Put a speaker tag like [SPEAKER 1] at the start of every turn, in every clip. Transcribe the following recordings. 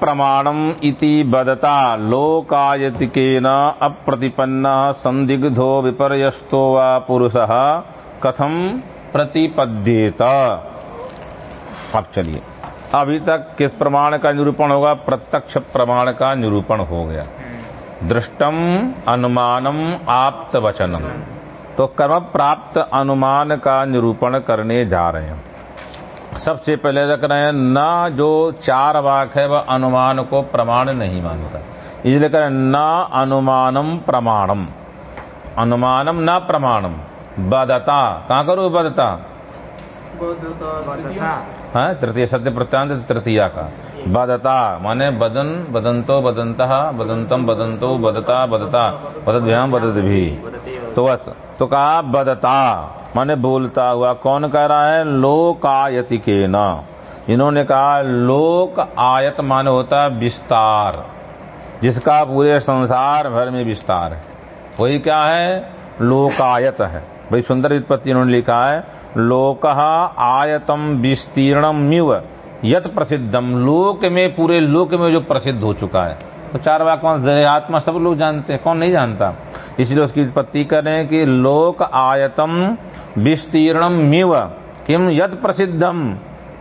[SPEAKER 1] प्रमाणम इति बदता लोकायतिकेन अप्रतिपन्न संदिग्धो विपर्यस्तो वा पुरुषः। कथम प्रतिपद्येत। अब चलिए। अभी तक किस प्रमाण का निरूपण होगा? प्रत्यक्ष प्रमाण का निरूपण हो गया। दृष्टम अनुमानम आप्त वचनम तो कर्म प्राप्त अनुमान का निरूपण करने जा रहे हैं। सबसे पहले रख रहे हैं न जो चार वाक है वह अनुमान को प्रमाण नहीं मानता। इसलिए कह रहे न अनुमानम प्रमाणम। अनुमानम न प्रमाणम। बदता कहाँ करो बदता हाँ तृतीय सत्य प्रत्यांत तृतीया का। बदता माने बदन बदंतो बदंत बदंतम बदंतो बदता बदता। बदत बदत भी तो बस तो कहा, बदता, माने बोलता हुआ। कौन कह रहा है? लोक आयति के न इन्होंने कहा, लोक आयत माने होता है विस्तार। जिसका पूरे संसार भर में विस्तार है। वही क्या है? लोकायत है। बड़ी सुंदर उत्पत्ति इन्होंने लिखा है। लोक आयतम विस्तीर्णम यत प्रसिद्धम। लोक में, पूरे लोक में जो प्रसिद्ध हो चुका है। तो चार वाक्य आत्मा सब लोग जानते हैं कौन नहीं जानता। इसलिए उसकी उत्पत्ति करें कि लोक आयतम विस्तीर्णम मिव किम यद प्रसिद्धम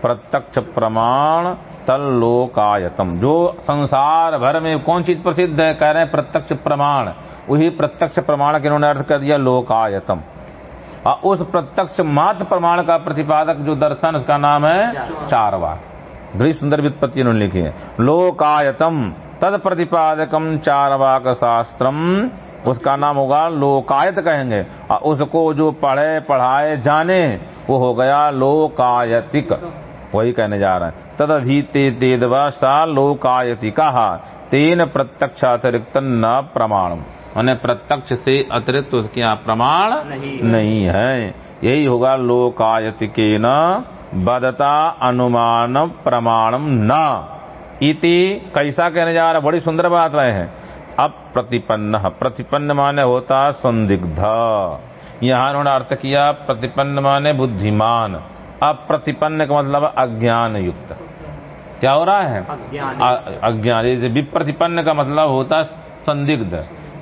[SPEAKER 1] प्रत्यक्ष प्रमाण तल लोकायतम। जो संसार भर में कौन चीज़ प्रसिद्ध है कह रहे हैं प्रत्यक्ष प्रमाण। वही प्रत्यक्ष प्रमाण के इन्होंने अर्थ कर दिया लोकायतम। और उस प्रत्यक्ष मात्र प्रमाण का प्रतिपादक जो दर्शन उसका नाम है चार वाक बड़ी सुंदर वित्पत्ति उन्होंने लिखी है। लोकायतम तद प्रतिपादकम चार वाक शास्त्रम उसका नाम होगा लोकायत कहेंगे। और उसको जो पढ़े पढ़ाए जाने वो हो गया लोकायतिक। वही कहने जा रहे हैं। तदधीते तेदवा सा लोकायतिका। तेन प्रत्यक्ष अतिरिक्त न प्रमाण मैंने प्रत्यक्ष से अतिरिक्त उसके यहाँ प्रमाण नहीं, नहीं है। यही होगा लोकायत के न बदता अनुमान प्रमाणम न। इति कैसा कहने जा रहा बड़ी सुंदर बात रहे हैं। अब प्रतिपन्न प्रतिपन्न माने होता संदिग्ध। यहाँ उन्होंने अर्थ किया प्रतिपन्न माने बुद्धिमान। अब प्रतिपन्न का मतलब अज्ञान युक्त क्या हो रहा है? अज्ञान। विप्रतिपन्न का मतलब होता संदिग्ध।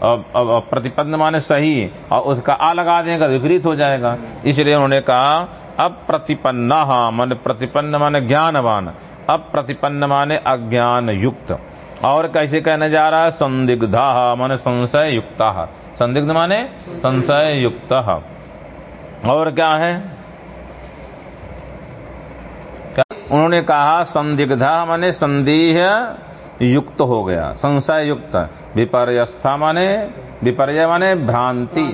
[SPEAKER 1] प्रतिपन्न माने सही और उसका आ लगा देगा विपरीत हो जाएगा। इसलिए उन्होंने कहा अब प्रतिपन्न मान प्रतिपन्न माने ज्ञानवान। अब प्रतिपन्न माने अज्ञान युक्त और कैसे कहने जा रहा है? संदिग्धा, माने संशय युक्त संदिग्ध माने संशय युक्त और क्या है? क्या? उन्होंने कहा, संदिग्धा माने संदेह युक्त हो गया संशय युक्त विपर्यस्था माने, विपर्य माने भ्रांति।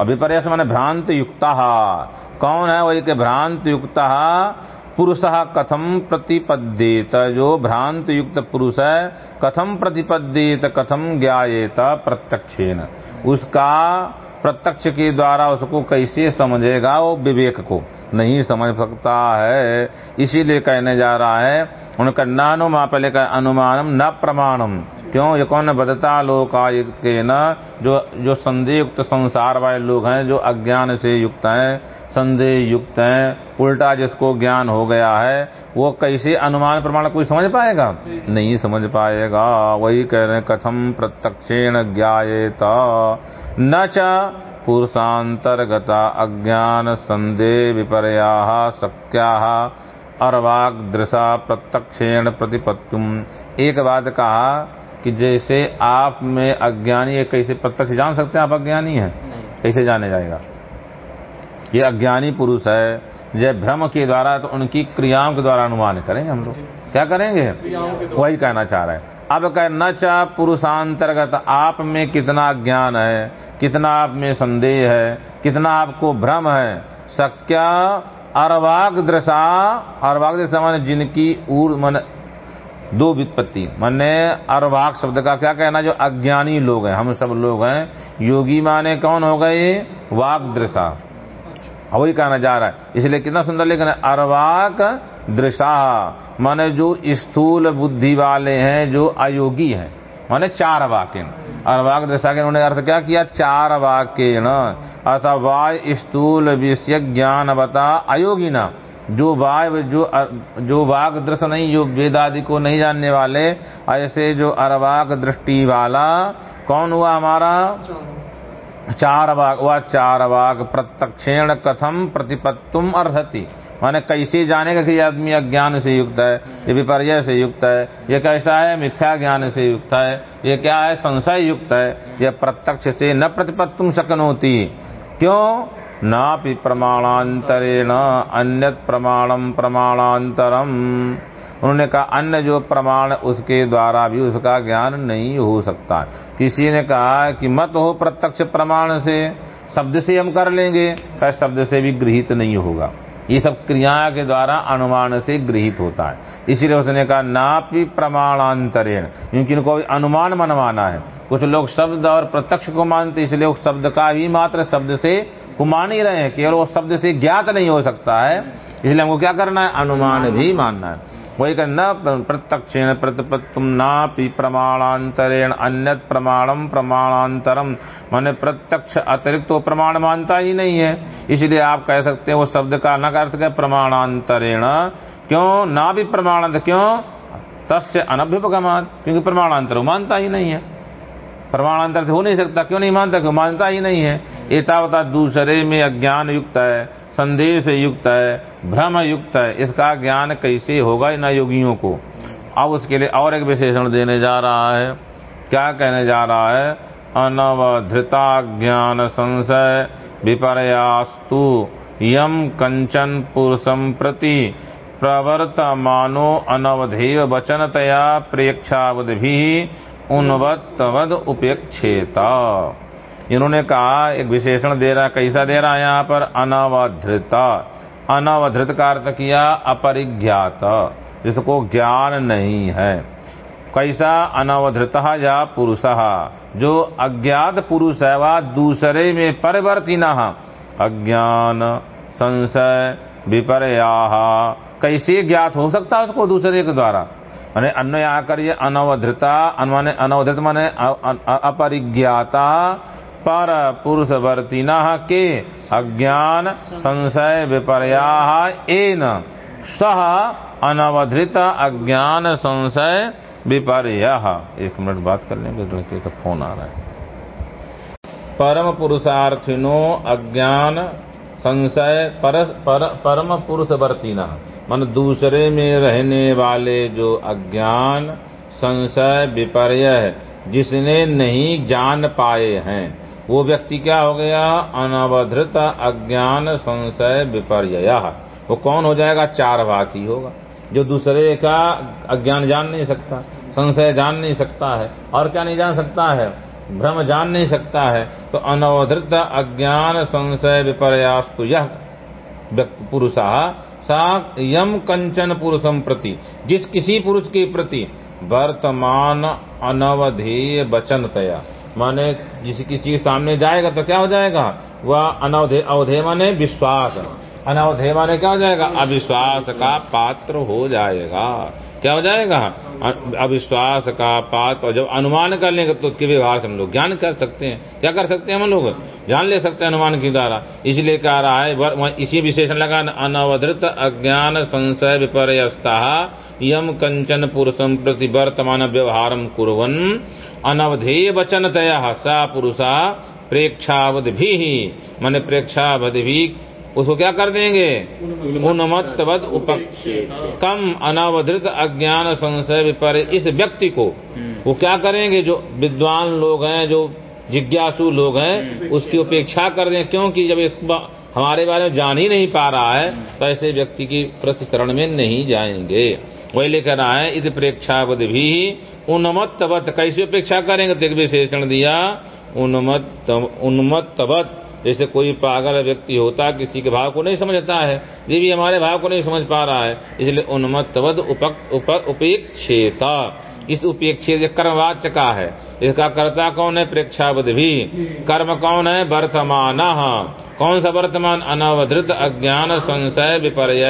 [SPEAKER 1] और विपर्यस माने भ्रांत युक्त कौन है वही के भ्रांत युक्त पुरुष कथम प्रतिपद्येत? जो भ्रांत युक्त पुरुष है कथम प्रतिपद्येत? कथम ज्ञाएत प्रत्यक्षेन। उसका प्रत्यक्ष के द्वारा उसको कैसे समझेगा? वो विवेक को। नहीं समझ सकता है, इसीलिए कहने जा रहा है, उनका नानो माँ पहले का अनुमानम, न प्रमाणम। क्यों? ये कौन बदता लोकायुक्त के न? जो जो संदेह संसार वाले लोग हैं, जो अज्ञान से युक्त हैं संदेह युक्त हैं उल्टा जिसको ज्ञान हो गया है वो कैसे अनुमान प्रमाण कोई समझ पाएगा? नहीं समझ पाएगा। वही कह रहे कथम प्रत्यक्षेण ज्ञाएत न च पुरुषांतर्गता अज्ञान संदेह विपर्या शक्या अर्वाक दृशा प्रत्यक्षेण प्रतिपत्तुम। एक बात कहा कि जैसे आप में अज्ञानी है कैसे प्रत्यक्ष जान सकते हैं आप अज्ञानी हैं? कैसे जाने जाएगा? ये अज्ञानी पुरुष है जब भ्रम के द्वारा तो उनकी क्रियाओं के द्वारा अनुमान करेंगे हम लोग। क्या करेंगे? वही कहना चाह रहे हैं। अब कह, न चाह पुरुषांतर्गत आप में कितना ज्ञान है, कितना आप में संदेह है, कितना आपको भ्रम है सक्या अरवाग दृशा अरवाग दृशा माने जिनकी ऊर, मन दो वित्पत्ति माने अरवाक शब्द का क्या कहना, जो अज्ञानी लोग हैं, हम सब लोग हैं, योगी माने कौन हो गए? वाग दृशा वही कहना जा रहा है। इसलिए कितना सुंदर लेखन है, अरवाक दृशा। माने जो स्थूल बुद्धि वाले हैं, जो अयोगी हैं। माने चार वाक्य अरवाक दृशा के उन्होंने अर्थ क्या किया? चार वाक्य न अर्थात वाय स्थूल विषय ज्ञान बता अयोगी ना जो वाय, जो जो वाग दृश्य नहीं, जो वेद आदि को नहीं जानने वाले, ऐसे जो अरवाक दृष्टि वाला, कौन हुआ हमारा? चार वाक वह चार वाक प्रत्यक्षेण कथम प्रतिपत्तुम अर्हति। माने कैसे जानेगा कि आदमी अज्ञान से युक्त है, ये विपर्य से युक्त है, ये कैसा है, मिथ्या ज्ञान से युक्त है, ये क्या है, संशय युक्त है, ये प्रत्यक्ष से न प्रतिपत्तुम शकन होती क्यों? नापि प्रमाणांतरेण अन्य प्रमाणम प्रमाणांतरम। उन्होंने कहा, अन्य जो प्रमाण उसके द्वारा भी उसका ज्ञान नहीं हो सकता। किसी ने कहा कि, मत हो प्रत्यक्ष प्रमाण से, शब्द से हम कर लेंगे। क्या शब्द से भी गृहित नहीं होगा। ये सब क्रिया के द्वारा अनुमान से गृहित होता है। इसीलिए उसने कहा, नापि प्रमाणांतरेण। क्योंकि इनको अनुमान मनवाना है। कुछ लोग शब्द और प्रत्यक्ष को मानते इसलिए शब्द का ही मात्र शब्द से को मान ही रहे हैं। केवल वो शब्द से ज्ञात नहीं हो सकता है। इसलिए हमको क्या करना है? अनुमान भी मानना है। वही न प्रत्यक्षेण प्रतिपत्तुम नापि प्रमाणांतरेण अन्य प्रमाणम प्रमाणांतरम माने प्रत्यक्ष अतिरिक्त वो प्रमाण मानता ही नहीं है। इसलिए आप कह सकते हैं वो शब्द का न कर सके प्रमाणांतरेण। क्यों? ना भी प्रमाणांतर क्यों? तस्य अनभ्युपगमान क्योंकि प्रमाणांतर मानता ही नहीं है। प्रमाणांतर हो नहीं सकता, क्यों नहीं मानता? क्यों? मानता ही नहीं है। एतावता दूसरे में अज्ञान युक्त है, संदेश युक्त है भ्रम युक्त है। इसका ज्ञान कैसे होगा इन योगियों को? अब उसके लिए और एक विशेषण देने जा रहा है। क्या कहने जा रहा है? अनवधृता ज्ञान संशय विपर्यास्तु यम कंचन पुरुषम प्रति प्रवर्तमानो अनवधेय वचनतया प्रेक्षावद भी उन्वत्तवद उपेक्षेता। इन्होंने कहा, एक विशेषण दे रहा, कैसा दे रहा है यहाँ पर? अनवधृता। अनवधृत का अर्थ किया अपरिज्ञात। जिसको ज्ञान नहीं है। कैसा अनवधृत या पुरुष? जो अज्ञात पुरुष है, वह दूसरे में परिवर्तिन अज्ञान संशय विपर्या कैसे ज्ञात हो सकता है उसको दूसरे के द्वारा? मैंने अन्य आकर ये अनवधृता, माने अनवधृत माने अपरिज्ञाता पर पुरुष वर्तिना के अज्ञान संशय विपर्या एन। सह अनवधृत अज्ञान संशय विपर्य। एक मिनट बात कर लेंगे लड़के का फ़ोन आ रहा है। परम पुरुषार्थिनो अज्ञान संशय पर, पर, परम पुरुष वर्तिना। मन दूसरे में रहने वाले जो अज्ञान संशय विपर्य है जिसने नहीं जान पाए हैं। वो व्यक्ति क्या हो गया? अनवधृत अज्ञान संशय विपर्य वो कौन हो जाएगा? चार भाग ही होगा। जो दूसरे का अज्ञान जान नहीं सकता, संशय जान नहीं सकता है। और क्या नहीं जान सकता है? भ्रम जान नहीं सकता है। तो अनवधृत अज्ञान संशय विपर्यास्तु यह पुरुषा, सा यम कंचन पुरुषम प्रति। जिस किसी पुरुष के प्रति वर्तमान अनवधेय वचन तया माने जिस किसी के सामने जाएगा तो क्या हो जाएगा? वह अनवधे अवधे माने विश्वास। अनवधे माने क्या हो जाएगा? अविश्वास का पात्र हो जाएगा। क्या हो जाएगा? अविश्वास का पात और जब अनुमान कर लेंगे तो उसके व्यवहार से हम लोग ज्ञान कर सकते हैं। क्या कर सकते हैं हम लोग? जान ले सकते हैं अनुमान के द्वारा। इसलिए कह रहा है इसी विशेषण लगा, अनवधृत अज्ञान संशय विपर्यस्ता, यम कंचन पुरुषम प्रति वर्तमान व्यवहार कुरन अनवधेय वचन तया सा पुरुषा प्रेक्षावध भी मन प्रेक्षावध भी उसको क्या कर देंगे? उन्मत्तवद कम अनावधृत अज्ञान संशय पर इस व्यक्ति को। वो क्या करेंगे? जो विद्वान लोग हैं, जो जिज्ञासु लोग हैं, उसकी उपेक्षा कर दें। क्योंकि जब इस हमारे बारे में जान ही नहीं पा रहा है तो ऐसे व्यक्ति की प्रतिशरण में नहीं जाएँगे। वही लेकर है इस प्रेक्षावध भी उन्मत्तवत कैसे उपेक्षा करेंगे? एक विशेषण दिया उन्मत्त उन्मत्तवत जैसे कोई पागल व्यक्ति होता, किसी के भाव को नहीं समझता है। ये भी हमारे भाव को नहीं समझ पा रहा है। इसलिए उन्मत्तवद उपेक्षेता। इस उपेक्षित कर्मवाच्य का है। इसका कर्ता कौन है? प्रेक्षावध भी। कर्म कौन है? वर्तमान। कौन सा वर्तमान? अनवधृत अज्ञान संशय विपर्य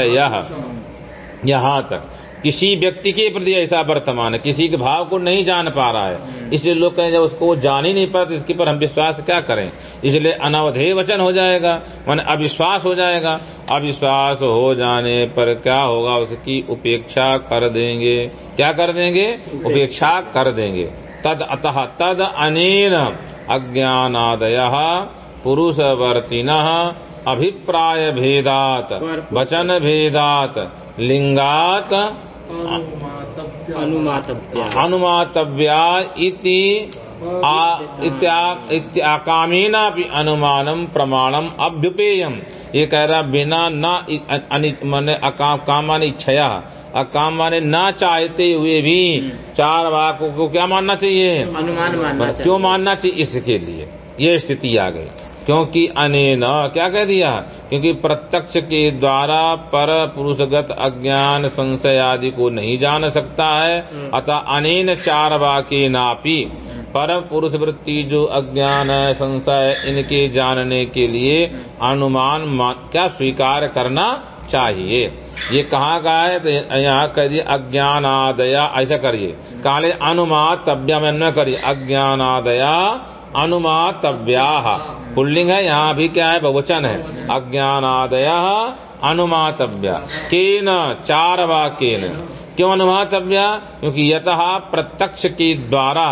[SPEAKER 1] यहाँ तक। किसी व्यक्ति के प्रति ऐसा वर्तमान है किसी के भाव को नहीं जान पा रहा है। इसलिए लोग कहें जब उसको जान ही नहीं पाते इसके पर हम विश्वास क्या करें? इसलिए अनवधेय वचन हो जाएगा मान अविश्वास हो जाएगा। अविश्वास हो जाने पर क्या होगा? उसकी उपेक्षा कर देंगे। क्या कर देंगे? उपेक्षा। कर देंगे। तद अतः तद अनेन अज्ञानादय पुरुषवर्तिन अभिप्राय भेदात वचन भेदात लिंगात
[SPEAKER 2] अनुमातव्या।
[SPEAKER 1] अनुमातव्या। इति आ- भी अनुमानम प्रमाणम अभ्युपेयम। ये कह रहा बिना न माने अकाम इच्छया अकाम माने न चाहते हुए भी चार वाकों को क्या मानना चाहिए?
[SPEAKER 2] अनुमान मानना
[SPEAKER 1] क्यों मानना चाहिए? इसके लिए। ये स्थिति आ गई। क्योंकि अनेन क्या कह दिया? क्योंकि प्रत्यक्ष के द्वारा पर पुरुषगत अज्ञान संशय आदि को नहीं जान सकता है अतः अनेन चार वाक्य नापी। पर पुरुष वृत्ति जो अज्ञान है संशय इनके जानने के लिए अनुमान क्या स्वीकार करना चाहिए? ये कहाँ का है? तो यहाँ कह दिए अज्ञानादया ऐसा करिए। काले अनुमातव्या में न करिए। अज्ञान अज्ञानादया अनुमातव्या पुल्लिंग है, यहाँ भी क्या है, बहुवचन है। अज्ञानादय के केन चार वाक्यन क्यों अनुमातव्य? क्योंकि यतः प्रत्यक्ष के द्वारा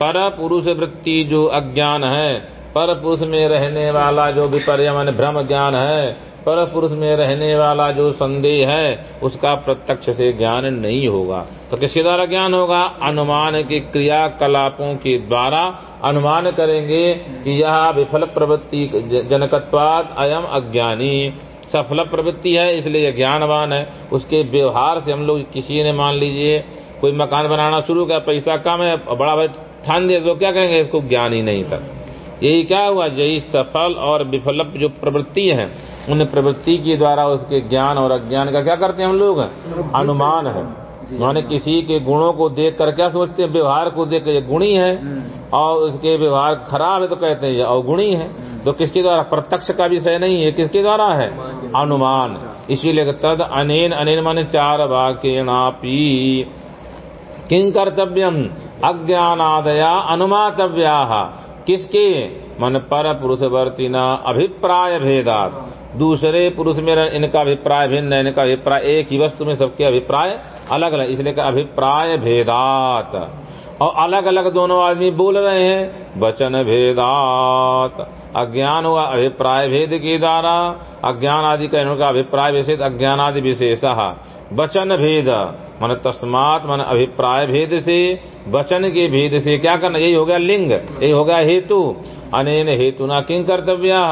[SPEAKER 1] पर पुरुष वृत्ति जो अज्ञान है, पर पुरुष में रहने वाला जो भी पर्यावरण भ्रम ज्ञान है पर पुरुष में रहने वाला जो संदेह है, उसका प्रत्यक्ष से ज्ञान नहीं होगा। तो किसके द्वारा ज्ञान होगा? अनुमान के क्रियाकलापों के द्वारा। अनुमान करेंगे कि यह विफल प्रवृत्ति जनकत्वाद अयम अज्ञानी। सफल प्रवृत्ति है, इसलिए ज्ञानवान है। उसके व्यवहार से हम लोग किसी ने मान लीजिए, कोई मकान बनाना शुरू किया, पैसा कम है, बड़ा भाई ठान दिया तो क्या कहेंगे? इसको ज्ञान ही नहीं था। यही क्या हुआ? यही सफल और विफल जो प्रवृत्ति है उन प्रवृत्ति के द्वारा उसके ज्ञान और अज्ञान का क्या करते हैं हम लोग? अनुमान है। माने किसी के गुणों को देख कर क्या सोचते हैं? व्यवहार को देख कर ये गुणी है। और उसके व्यवहार खराब है तो कहते हैं ये अवगुणी है। तो किसके द्वारा? प्रत्यक्ष का विषय नहीं है। किसके द्वारा है? अनुमान। इसीलिए तद अनेन अनेन माने चार वाक्यनापी किं कर्तव्यम? अज्ञानादया अनुमातव्या। किसके? मन पर पुरुषवर्तिना अभिप्राय भेदात। दूसरे पुरुष में इनका अभिप्राय भिन्न इनका अभिप्राय एक ही वस्तु में सबके अभिप्राय अलग अलग, इसलिए का अभिप्राय भेदात। और अलग अलग दोनों आदमी बोल रहे हैं, वचन भेदात। अज्ञान हुआ अभिप्राय भेद के द्वारा अज्ञान आदि का इनका अभिप्राय विशेष, अज्ञान आदि विशेष। वचन भेद। मन तस्मात मन अभिप्राय भेद से, वचन के भेद से क्या करना? यही हो गया लिंग, यही हो गया हेतु। अनेन हेतु न किं कर्तव्या?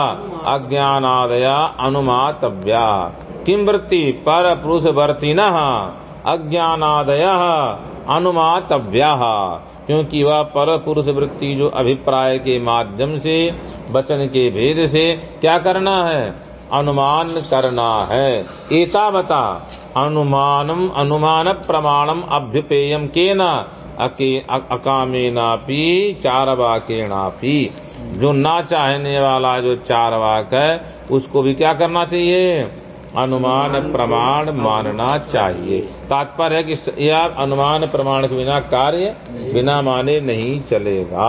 [SPEAKER 1] अज्ञानादया अनुमातव्या। किम वृत्ति? पर पुरुष वर्ति न अज्ञान अज्ञानादय अनुमातव्या। क्योंकि वह पर पुरुष वृत्ति जो अभिप्राय के माध्यम से, वचन के भेद से क्या करना है? अनुमान करना है। एतावता अनुमानम अनुमान प्रमाणम अभ्युपेयम के न अकामेनापी चार वाकेनापी जो ना चाहने वाला, जो चार वाक है, उसको भी क्या करना चाहिए? अनुमान प्रमाण मानना चाहिए। तात्पर्य है कि यह अनुमान प्रमाण के बिना कार्य बिना माने नहीं चलेगा।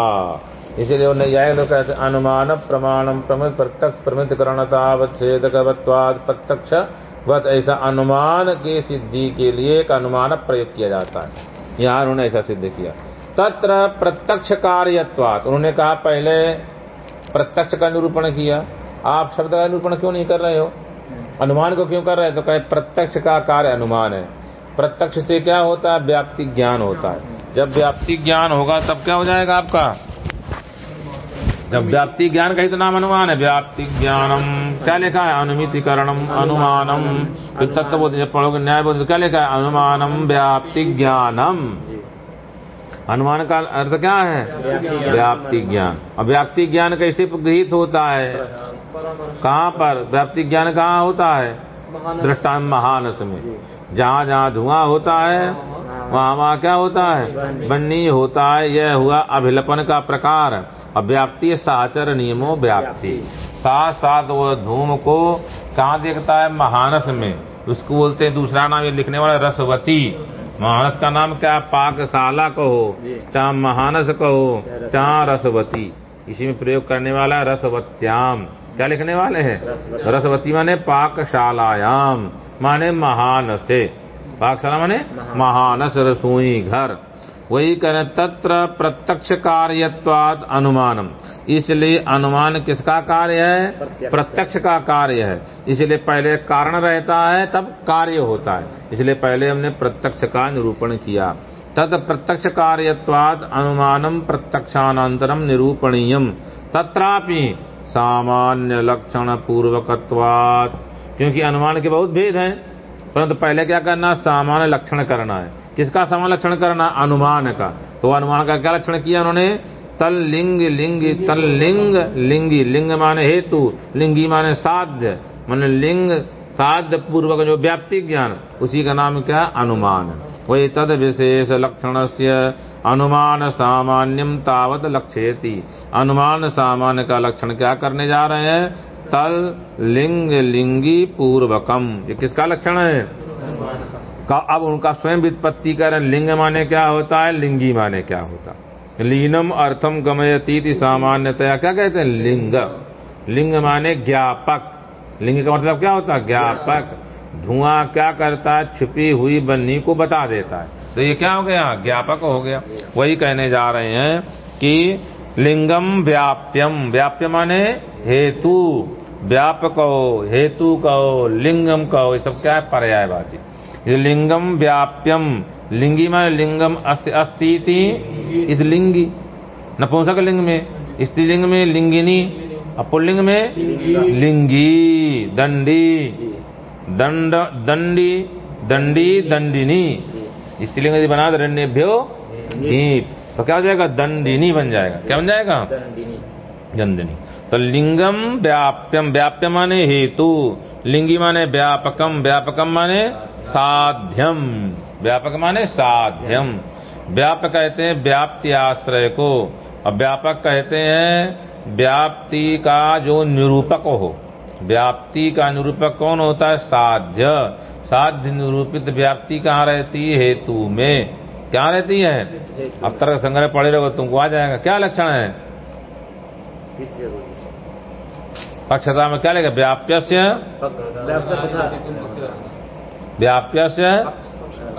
[SPEAKER 1] इसलिए न्याय लोग कहते अनुमान प्रमाणम प्रमित प्रत्यक्ष प्रमित करणतावच्छेदकवत्वाद प्रत्यक्ष बस ऐसा अनुमान के सिद्धि के लिए एक अनुमान प्रयोग किया जाता है। यहाँ उन्होंने ऐसा सिद्ध किया। तत्र प्रत्यक्ष कार्यत्वात। उन्होंने कहा, पहले प्रत्यक्ष का निरूपण किया। आप शब्द का निरूपण क्यों नहीं कर रहे हो? अनुमान को क्यों कर रहे हैं? तो कहे, प्रत्यक्ष का कार्य अनुमान है। प्रत्यक्ष से क्या होता है? व्याप्ति ज्ञान होता है। जब व्याप्ति ज्ञान होगा, तब क्या हो जाएगा आपका? जब व्याप्ति ज्ञान का ही तो नाम अनुमान है व्याप्ति ज्ञानम क्या लिखा है? अनुमितिकरणम अनुमानम। तत्व बोध जब पढ़ोगे न्याय बोध क्या लिखा है? अनुमानम व्याप्ति ज्ञानम। अनुमान का अर्थ क्या है? व्याप्ति ज्ञान। और व्याप्ति ज्ञान कैसे गृहित होता है? कहाँ पर? व्याप्ति ज्ञान कहाँ होता है? दृष्टान महानस में। जहाँ जहाँ धुआँ होता है वहाँ वहाँ क्या होता है? बन्नी होता है, यह हुआ अभिलपन का प्रकार। और व्याप्ति साचर नियमों व्याप्ति। साथ साथ वो धूम को कहाँ देखता है? महानस में। उसको बोलते हैं, दूसरा नाम ये लिखने वाला रसवती। महानस का नाम क्या? पाकशाला कहो चाहे महानस कहो चाहे रसवती। इसी में प्रयोग करने वाला रसवत्याम। क्या लिखने वाले हैं? रसवती माने पाकशालायाम, माने महानसे। पाकशाला माने महानस रसोई घर। वही करें तत्र प्रत्यक्ष कार्यत्वाद अनुमानम। इसलिए अनुमान किसका कार्य है? प्रत्यक्ष। का कार्य है। इसलिए पहले कारण रहता है तब कार्य होता है। इसलिए पहले हमने प्रत्यक्ष का निरूपण किया। तद प्रत्यक्ष कार्यत्वाद अनुमानम प्रत्यक्षानंतरम निरूपणीयम। तत्रापि सामान्य लक्षण पूर्वकत्वाद क्योंकि अनुमान के बहुत भेद हैं। परंतु पहले क्या करना सामान्य लक्षण करना है। किसका समान लक्षण करना अनुमान का। तो अनुमान का क्या लक्षण किया उन्होंने? तल लिंग लिंग तल लिंग। लिंगी लिंग माने हेतु, लिंगी माने साध्य। माने लिंग साध्य पूर्वक जो व्याप्ति ज्ञान, उसी का नाम क्या? अनुमान। वही तद विशेष लक्षण से अनुमान सामान्यम तावत लक्ष्यति अनुमान सामान्य का लक्षण क्या करने जा रहे हैं? तल लिंग लिंगी पूर्वकम। ये किसका लक्षण है? का अब उनका स्वयं वित्पत्ति कर लिंग माने क्या होता है? लिंगी माने क्या होता लीनम अर्थम गमयती सामान्यतया। क्या कहते हैं? लिंग। लिंग माने ज्ञापक। लिंग का मतलब क्या होता है? ज्ञापक। धुआँ क्या करता है? छिपी हुई बन्नी को बता देता है। तो ये क्या हो गया? ज्ञापक हो गया। वही कहने जा रहे हैं कि लिंगम व्याप्यम। व्याप्य माने हेतु। व्यापक कहो हेतु कहो लिंगम कहो ये सब क्या है? पर्यायवाची। ये लिंगम व्याप्यम, लिंगी माने लिंगम अस्थिति इस लिंगी। नपुंसक लिंग में स्त्रीलिंग में लिंगिनी अपुलिंग में लिंगी, दंडी। दंड, दंडी दंडी, दंडिनी। स्त्रीलिंग यदि बना दंडेभ्यो तो क्या हो जाएगा? दंडिनी बन जाएगा। क्या बन जाएगा? दंडिनी तो लिंगम व्याप्यम, व्याप्य माने हेतु, लिंगी माने व्यापकम व्यापकम माने साध्यम, व्यापक माने साध्यम। व्यापक कहते हैं व्याप्ति आश्रय को, और व्यापक कहते हैं व्याप्ति का जो निरूपक हो। व्याप्ति का निरूपक कौन होता है? साध्य। साध्य निरूपित व्याप्ति कहाँ रहती है? हेतु में। क्या रहती है? अब तर्क संग्रह पढ़े रहो, तुमको आ जाएगा। क्या लक्षण है? पक्षता में क्या लेगा व्याप्य से व्याप्य से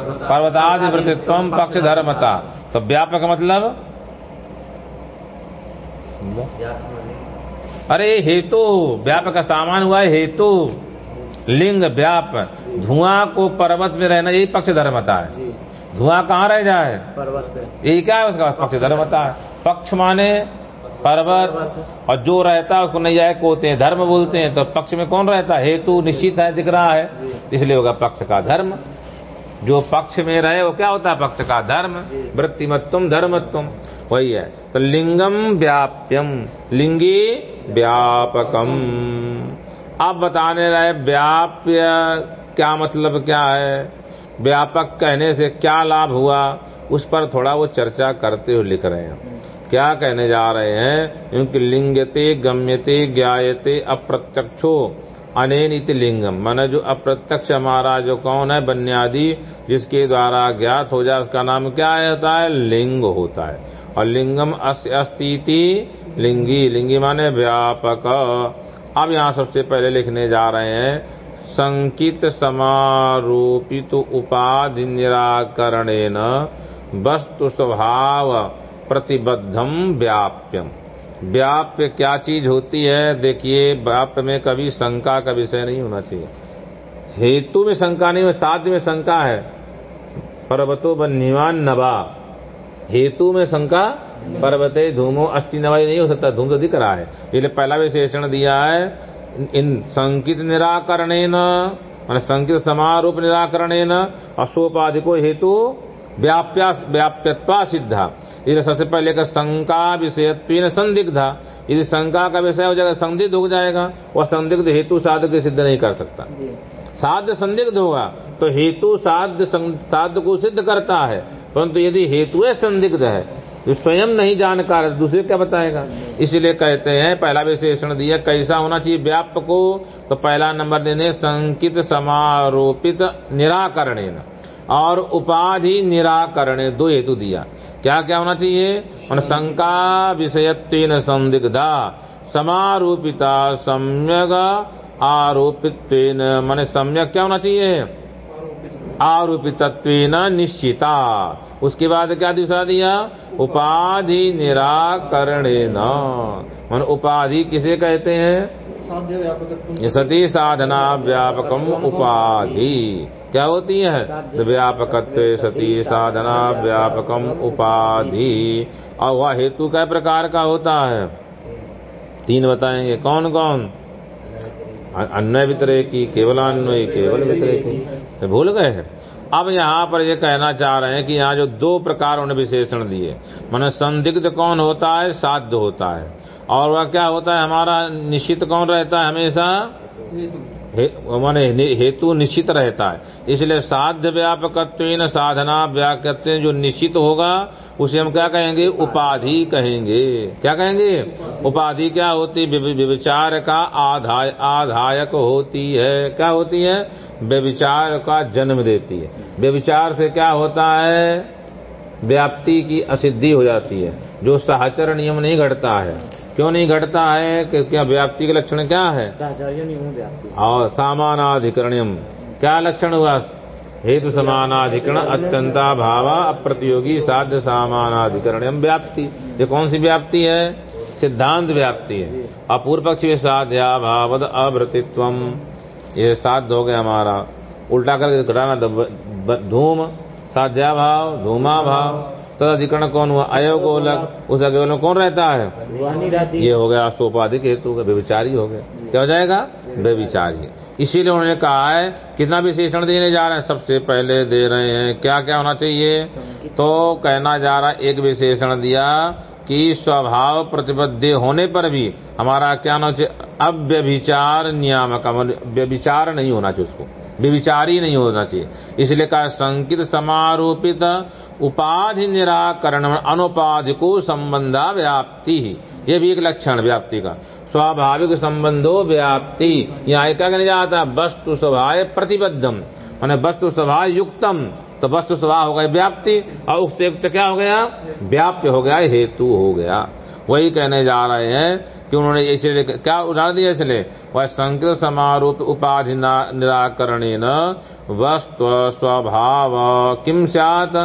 [SPEAKER 1] पर्वतादि वृत्तित्व पक्ष धर्मता तो व्यापक मतलब अरे हेतु व्यापक का सामान हुआ है हेतु लिंग व्याप धुआँ को पर्वत में रहना यही पक्ष धर्मता है धुआँ कहाँ रह जाए
[SPEAKER 2] पर्वत पे
[SPEAKER 1] यही क्या है उसका पक्ष धर्मता है पक्ष माने पर्वत और जो रहता है उसको नैयायिक होते हैं, धर्म बोलते हैं तो पक्ष में कौन रहता है? हेतु निश्चित है, दिख रहा है। इसलिए होगा पक्ष का धर्म। जो पक्ष में रहे, वो क्या होता है? पक्ष का धर्म। वृत्तिमत्तम धर्मत्वम, वही है। तो लिंगम व्याप्यम, लिंगी व्यापकम। अब बताने रहे व्याप्य क्या मतलब क्या है? व्यापक कहने से क्या लाभ हुआ? उस पर थोड़ा वो चर्चा करते हुए लिख रहे हैं। क्या कहने जा रहे हैं? क्योंकि लिंगते, गम्यते, ज्ञायते, अप्रत्यक्षो। अनेन इति लिंगम। माने जो अप्रत्यक्ष हमारा जो कौन है? बन्यादि, जिसके द्वारा ज्ञात हो जाए, उसका नाम क्या होता है? लिंग होता है। और लिंगम अस्तिति लिंगी। लिंगी माने व्यापक। अब यहाँ सबसे पहले लिखने जा रहे हैं, संकित समारोपित उपाधि निराकरण वस्तु स्वभाव प्रतिबद्धम व्याप्यम व्याप्य क्या चीज़ होती है, देखिए, व्याप्य में कभी शंका का विषय नहीं होना चाहिए। हेतु में शंका नहीं साध्य में शंका है। पर्वतो बन्यवान नवा हेतु में शंका, पर्वते धूमो, अस्थि नवाई नहीं हो सकता, धूम तो दिख रहा है। इसलिए पहला विशेषण दिया है, इन संकित निराकरण न संकित समारूप निराकरण अशोपाधिको हेतु व्याप्या व्याप्यत्वा सिद्धा। इसलिए सबसे पहले का शंका विषयत्व संदिग्धा। यदि शंका का विषय हो जाएगा संदिग्ध हो जाएगा वह संदिग्ध हेतु साधक सिद्ध नहीं कर सकता। साध्य संदिग्ध होगा तो हेतु साध्य साध्य को सिद्ध करता है परंतु तो यदि हेतु संदिग्ध है जो स्वयं नहीं जानकार है दूसरे क्या बताएगा? इसलिए कहते हैं पहला विशेषण दिया कैसा होना चाहिए व्याप्त को? तो पहला नंबर देने संकित समारोपित निराकरण और उपाधि निराकरण दो हेतु दिया। क्या क्या होना चाहिए? शंका विषयत्व संदिग्धा समारोपिता सम्यक आरोपित मन सम्यक क्या होना चाहिए? आरोपित निश्चिता। उसके बाद क्या दूसरा दिया? उपाधि निराकरण न मन उपाधि किसे कहते हैं? सती साधना व्यापकम उपाधि। क्या होती है? व्यापकत्व सती साधना व्यापकम उपाधि। और वह हेतु कै प्रकार का होता है? तीन बताएँगे। कौन कौन अन्य वितरे की केवल अन्वय केवल वितरे की। तो भूल गए हैं। अब यहाँ पर ये कहना चाह रहे हैं कि यहाँ जो दो प्रकार उन्हें विशेषण दिए, मन संदिग्ध कौन होता है? साध्य होता है। और वह क्या होता है? हमारा निश्चित कौन रहता है हमेशा? माने हेतु निश्चित रहता है। इसलिए साध्य व्यापक साधना व्यापक जो निश्चित होगा, उसे हम क्या कहेंगे? उपाधि कहेंगे। क्या कहेंगे? उपाधि क्या होती? विचार का आधाय आधायक होती है। क्या होती है? व्यविचार का जन्म देती है। व्यविचार से क्या होता है? व्याप्ति की असिद्धि हो जाती है। जो सहचर नियम नहीं घटता है। क्यों नहीं घटता है? कि क्या व्याप्ति के लक्षण क्या है? और सामानाधिकरणियम। क्या लक्षण हुआ? हेतु समानाधिकरण अत्यंता भावा अप्रतियोगी साध्य सामानाधिकरण व्याप्ति। ये कौन सी व्याप्ति है? सिद्धांत व्याप्ति है। अपूर्व पक्ष में साध्या भावद अभृतित्व ये साध्य हो गया हमारा। उल्टा करके घटाना धूम साध्या भाव धूमा। भाव तद अधिकरण कौन हुआ? अयोगोलक। उस में कौन रहता है? ये हो गया सोपाधिक हेतु का व्यविचारी हो गया। क्या हो जाएगा? व्यविचारी। इसीलिए उन्होंने कहा है कितना विशेषण देने जा रहे हैं? सबसे पहले दे रहे हैं। क्या क्या होना चाहिए? तो कहना जा रहा है एक विशेषण दिया कि स्वभाव प्रतिबद्ध होने पर भी हमारा क्या होना चाहिए? अव्यभिचार नियामक। व्यभिचार नहीं होना चाहिए उसको। व्यभिचारी नहीं होना चाहिए। इसलिए कहा संकित समारोपित उपाधि निराकरण अनुपाधिको संबंधा व्याप्ति ही। ये भी एक लक्षण व्याप्ति का। स्वाभाविक संबंधो व्याप्ति। यहाँ क्या कहने जाता है वस्तु स्वभाव प्रतिबद्धम। मैंने वस्तु स्वभाव युक्तम तो वस्तु स्वभाव हो गया व्याप्ति, और उससे युक्त क्या हो गया? व्याप्य हो गया, हेतु हो गया। वही कहने जा रहे हैं कि उन्होंने इसलिए क्या उदाहरण दिया इसलिए? वह संकृत समारोप उपाधि निराकरण वस्तु स्वभाव किम सात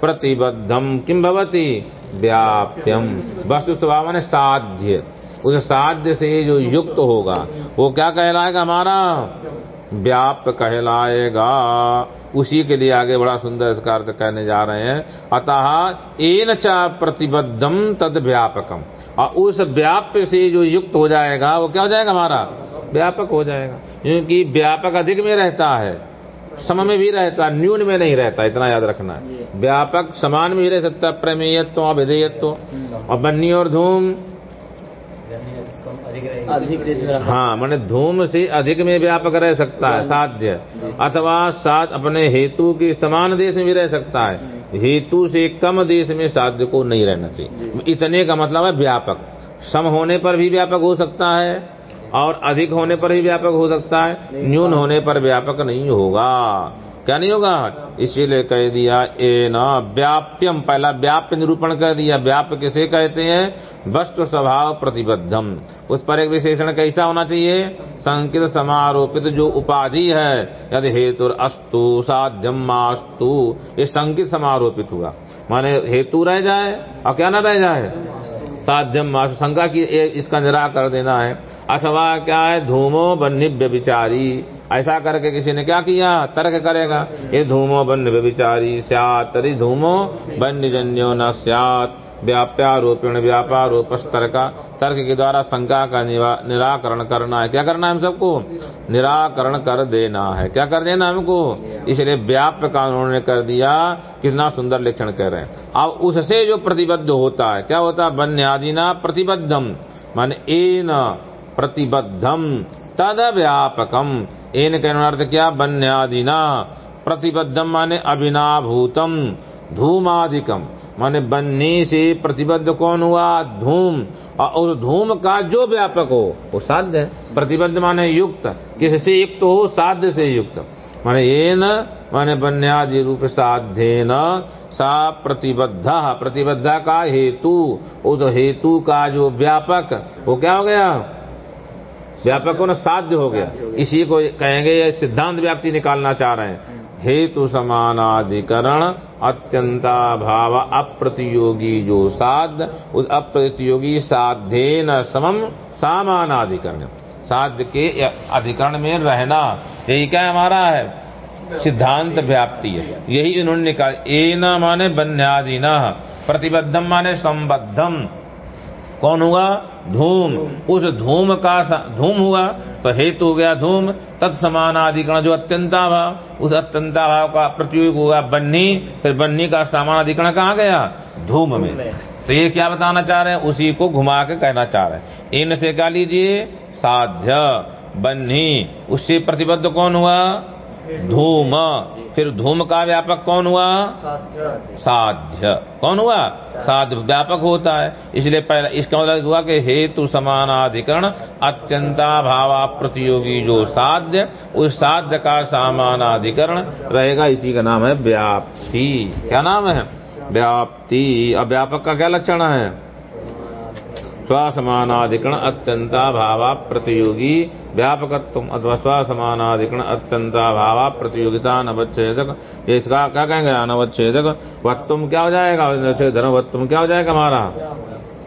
[SPEAKER 1] प्रतिबद्धम किम भवती? व्याप्यम वस्तु स्वभाव ने साध्य। उस साध्य से जो युक्त होगा, वो क्या कहलाएगा हमारा? व्याप्त कहलाएगा। उसी के लिए आगे बड़ा सुंदर इसका अर्थ कहने जा रहे हैं। अतः एन चा प्रतिबद्धम तद व्यापकम और उस व्याप्य से जो युक्त हो जाएगा, वो क्या हो जाएगा हमारा? व्यापक हो जाएगा। क्योंकि व्यापक अधिक में रहता है। सम में भी रहता न्यून में नहीं रहता इतना याद रखना। है व्यापक समान में भी रह सकता प्रेमेयत्व अभिधेयत्व और बन्नी और धूम? हाँ मैंने धूम से अधिक में व्यापक रह सकता है साध्य। अथवा साथ अपने हेतु के समान देश में भी रह सकता है। हेतु से कम देश में साध्य को नहीं रहना चाहिए। इतने का मतलब है व्यापक। सम होने पर भी व्यापक हो सकता है। और अधिक होने पर ही व्यापक हो सकता है। न्यून होने पर व्यापक नहीं होगा। क्या नहीं होगा? इसीलिए कह दिया ए न व्याप्यम। पहला व्याप्य निरूपण कर दिया। व्याप्य किसे कहते हैं? वस्तु स्वभाव प्रतिबद्धम। उस पर एक विशेषण कैसा होना चाहिए? संकित समारोपित जो उपाधि है यदि हेतु अस्तु साध्यम मास्तु ये संकित समारोपित हुआ। माने हेतु रह जाए और क्या ना रह जाए? साध्यम मास्तु शंका की इसका निराह कर देना है। अथवा क्या है? धूमो बन्नी व्यभिचारी ऐसा करके किसी ने क्या किया? तर्क करेगा। ये धूमो बन्य व्यभिचारी सियात तरी धूमो बन्य जन्यो न स्यात। व्याप्यारोपिण व्यापारोप तर्क तर्क के द्वारा शंका का निराकरण करना है। क्या करना है हम सबको? निराकरण कर देना है। क्या कर देना हमको? इसलिए व्याप्य का उन्होंने कर दिया, कितना सुंदर लक्षण कह रहे हैं। अब उससे जो प्रतिबद्ध होता है, क्या होता है? बन्य आदि ना प्रतिबद्धम। मान एन प्रतिबद्धम, तद व्यापकम। एन कहने अर्थ क्या? बन्यादिना। प्रतिबद्धम माने अभिनाभूतम धूमादिकम। माने बन्नी से प्रतिबद्ध कौन हुआ? धूम। और उस धूम का जो व्यापक हो वो साध्य है। प्रतिबद्ध माने युक्त। किससे युक्त हो? साध्य से युक्त। माने ये न माने बन्यादि रूप साध्य न सा प्रतिबद्ध। प्रतिबद्ध का हेतु। उस हेतु का जो व्यापक वो क्या हो गया? व्यापक होना साध्य हो गया। इसी को कहेंगे सिद्धांत व्याप्ति निकालना चाह रहे हैं। हेतु समानाधिकरण अत्यंता भाव अप्रतियोगी जो साध उस अप्रतियोगी साधे न समम सामानाधिकरण। साध के अधिकरण में रहना, यही क्या हमारा है? सिद्धांत व्याप्ति है। यही इन्होंने निकाल ए न माने बन्यादि न प्रतिबद्धम माने संबद्धम। कौन हुआ? धूम। उस धूम का धूम हुआ तो हेतु हो गया धूम तत्समानाधिकरण जो अत्यंता भाव उस अत्यंता भाव का प्रतियोग हुआ बन्नी फिर बन्नी का समान समानाधिकरण कहाँ गया? धूम में। तो ये क्या बताना चाह रहे हैं? उसी को घुमा के कहना चाह रहे हैं। इन से कह लीजिए? साध्य। बन्नी। उससे प्रतिबद्ध कौन हुआ? धूम। फिर धूम का व्यापक कौन हुआ? साध्य। कौन हुआ? साध्य व्यापक होता है। इसलिए पहले इसका मतलब हुआ कि हेतु समानाधिकरण अत्यंता भावा प्रतियोगी जो साध्य, उस साध्य का समानाधिकरण रहेगा। इसी का नाम है व्याप्ति। क्या नाम है? व्याप्ति। अब व्यापक का क्या लक्षण है? स्वसमानाधिकरण अत्यंता भावा प्रतियोगी व्यापकत्व अथवा अत्यंता भावा प्रतियोगिता अनवच्छेदक इसका क्या कहेंगे? अनवच्छेदक। वत्तुम क्या हो जाएगा? धर्म वत्तुम क्या हो जाएगा हमारा?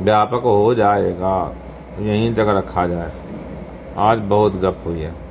[SPEAKER 1] व्यापक हो जाएगा। यहीं तक रखा जाए। आज बहुत गप हुई है।